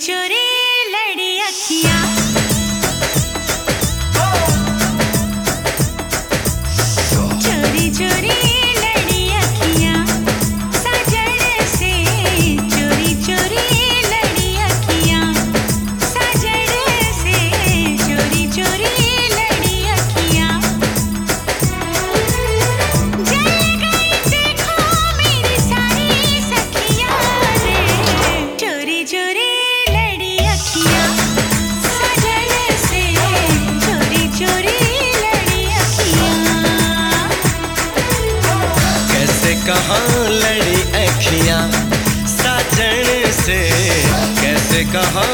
চরে लड़ी अखियाँ साजन से। कैसे कहा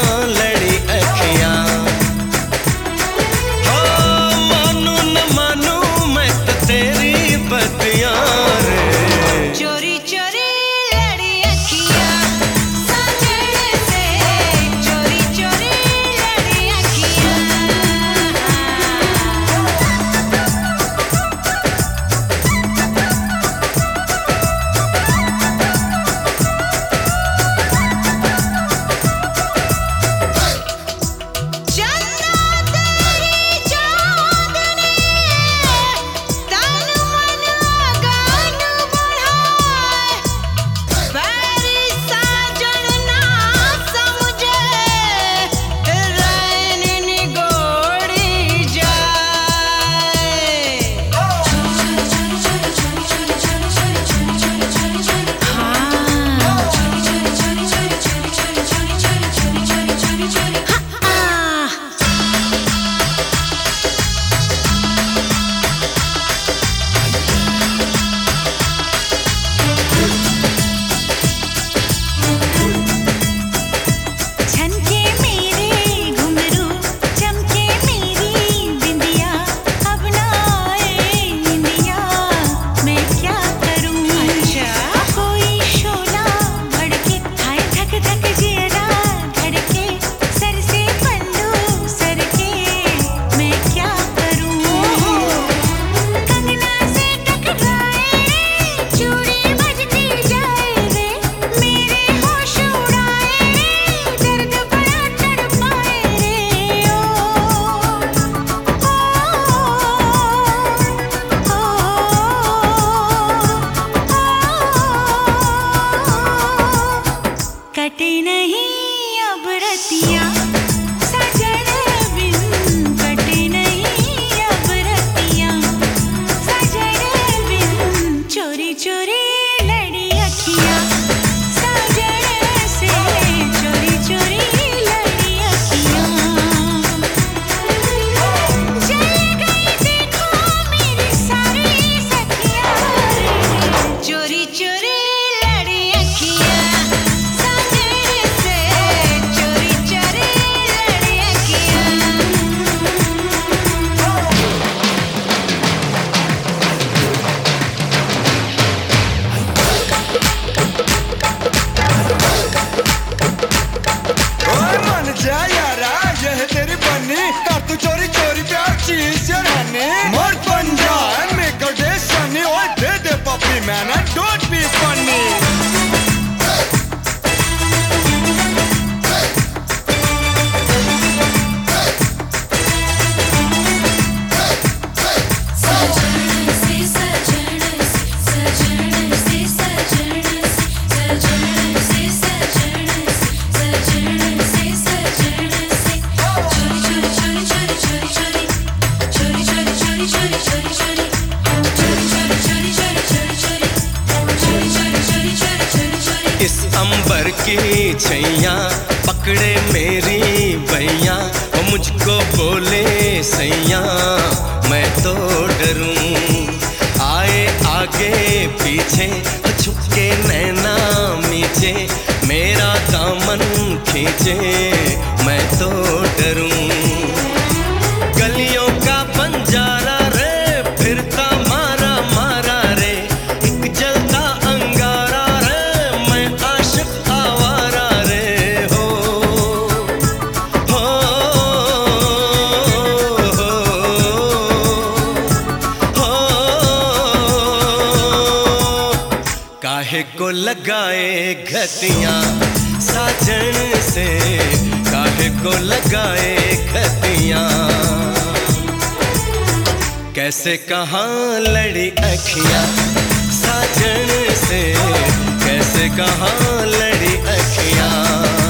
अंबर की छैया, पकड़े मेरी भैया मुझको बोले, सैया, मैं तो डरूं। आए आगे पीछे, छुपके नैना मीचे मेरा दामन खींचे। को लगाए घतियाँ साजन से, काहे को लगाए घतियाँ कैसे कहाँ लड़ी अखियाँ साजन से, कैसे कहाँ लड़ी अखियाँ।